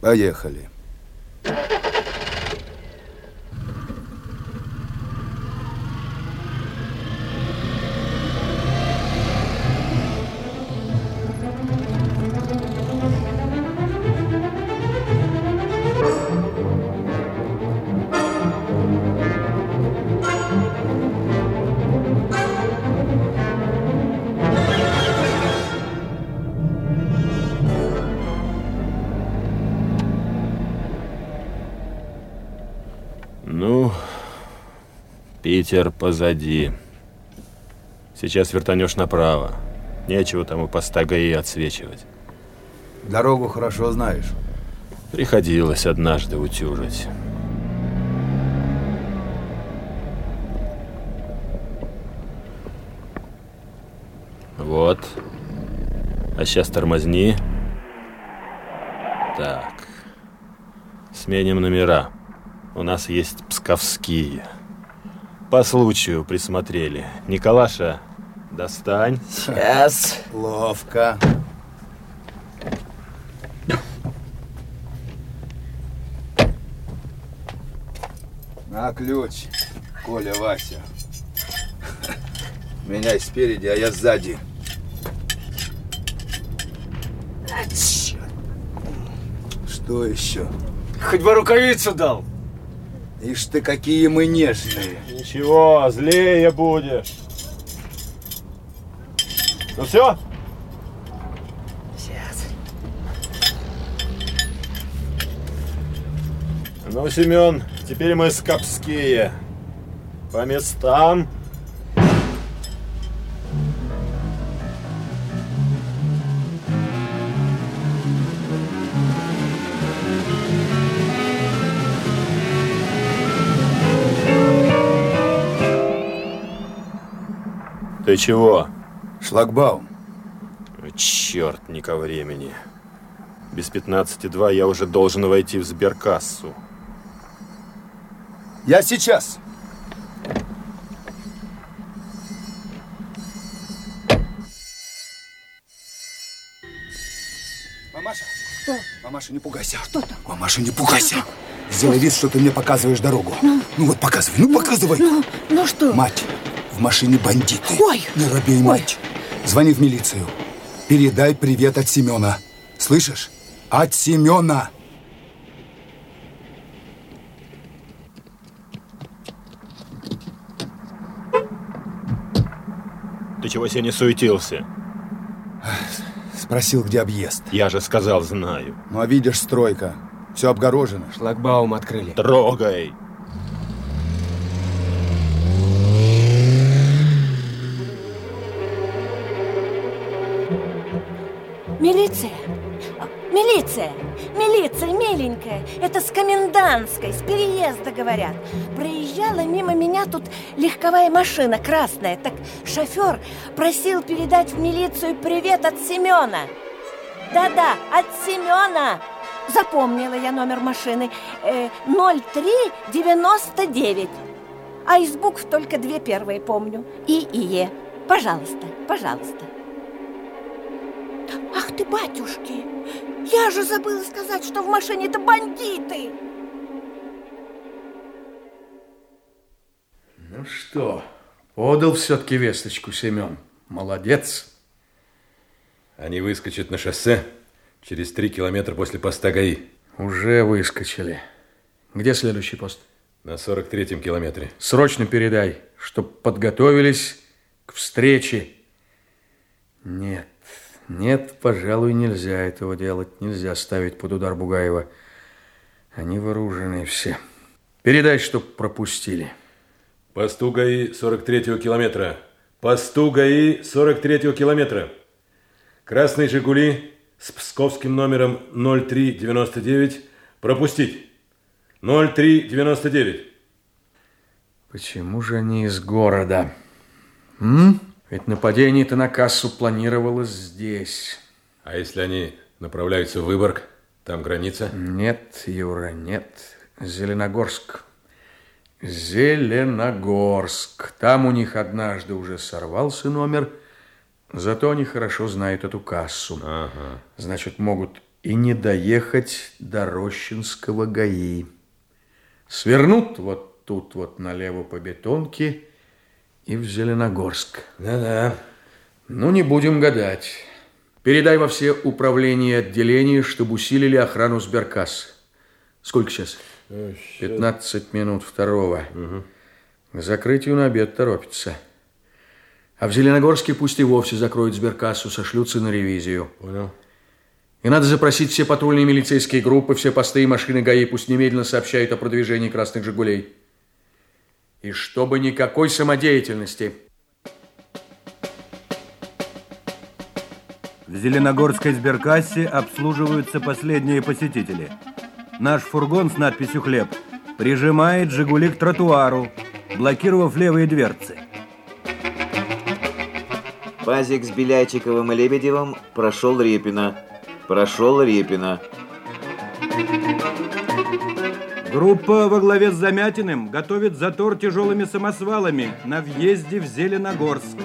Поехали. Ну, Питер позади. Сейчас вертанешь направо. Нечего там у поста ГАИ отсвечивать. Дорогу хорошо знаешь. Приходилось однажды утюжить. Вот. А сейчас тормозни. Так. Сменим номера. У нас есть псковские. По случаю присмотрели. Николаша, достань. Сейчас. Ловко. На ключ, Коля, Вася. Меняй спереди, а я сзади. Что еще? Хоть бы рукавицу дал. Ишь ты, какие мы нежные. Ничего, злее будешь. Ну все? Сейчас. Ну, Семен, теперь мы скопские. По местам. Ты чего? Шлагбаум. Черт, не ко времени. Без 15,2 я уже должен войти в сберкассу. Я сейчас. Мамаша. Что? Мамаша, не пугайся. Что там? Мамаша, не пугайся. Сделай вид, что ты мне показываешь дорогу. Ну, вот показывай, ну показывай. Ну, ну что? Мать, в машине бандиты. Ой. Не робей, мать. Звони в милицию. Передай привет от Семена. Слышишь? От Семена. Ты чего себе не суетился? Спросил, где объезд. Я же сказал, знаю. Ну, а видишь, стройка. Все обгорожено. Шлагбаум открыли. Трогай. Милиция! Милиция! Милиция, миленькая! Это с комендантской, с переезда, говорят. Проезжала мимо меня тут легковая машина красная. Так шофер просил передать в милицию привет от Семена. Да-да, от Семена! Запомнила я номер машины. Э, 0399. А из букв только две первые помню. И и Е. Пожалуйста, пожалуйста. Ты, батюшки! Я же забыла сказать, что в машине-то бандиты! Ну что, подал все-таки весточку Семен. Молодец. Они выскочат на шоссе через три километра после поста ГАИ. Уже выскочили. Где следующий пост? На 43-м километре. Срочно передай, чтоб подготовились к встрече. Нет, нет, пожалуй, нельзя этого делать. Нельзя ставить под удар Бугаева. Они вооружены все. Передай, чтоб пропустили. Посту ГАИ 43-го километра. Посту ГАИ 43-го километра. Красный «Жигули» с псковским номером 0399 пропустить. 0399. Почему же они из города? М? Ведь нападение-то на кассу планировалось здесь. А если они направляются в Выборг? Там граница? Нет, Юра, нет. Зеленогорск. Зеленогорск. Там у них однажды уже сорвался номер, зато они хорошо знают эту кассу. Ага. Значит, могут и не доехать до Рощинского ГАИ. Свернут вот тут вот налево по бетонке и в Зеленогорск. Да-да. Ну, не будем гадать. Передай во все управления и отделения, чтобы усилили охрану сберкассы. Сколько сейчас? 15 минут второго. К закрытию на обед торопится. А в Зеленогорске пусть и вовсе закроют сберкассу, сошлются на ревизию. Понял. И надо запросить все патрульные милицейские группы, все посты и машины ГАИ, пусть немедленно сообщают о продвижении красных «Жигулей». И чтобы никакой самодеятельности. В Зеленогорской сберкассе обслуживаются последние посетители. Наш фургон с надписью «Хлеб» прижимает «Жигули» к тротуару, блокировав левые дверцы. Пазик с Белячиковым и Лебедевым прошел Репина. Прошел Репина. Группа во главе с Замятиным готовит затор тяжелыми самосвалами на въезде в Зеленогорск.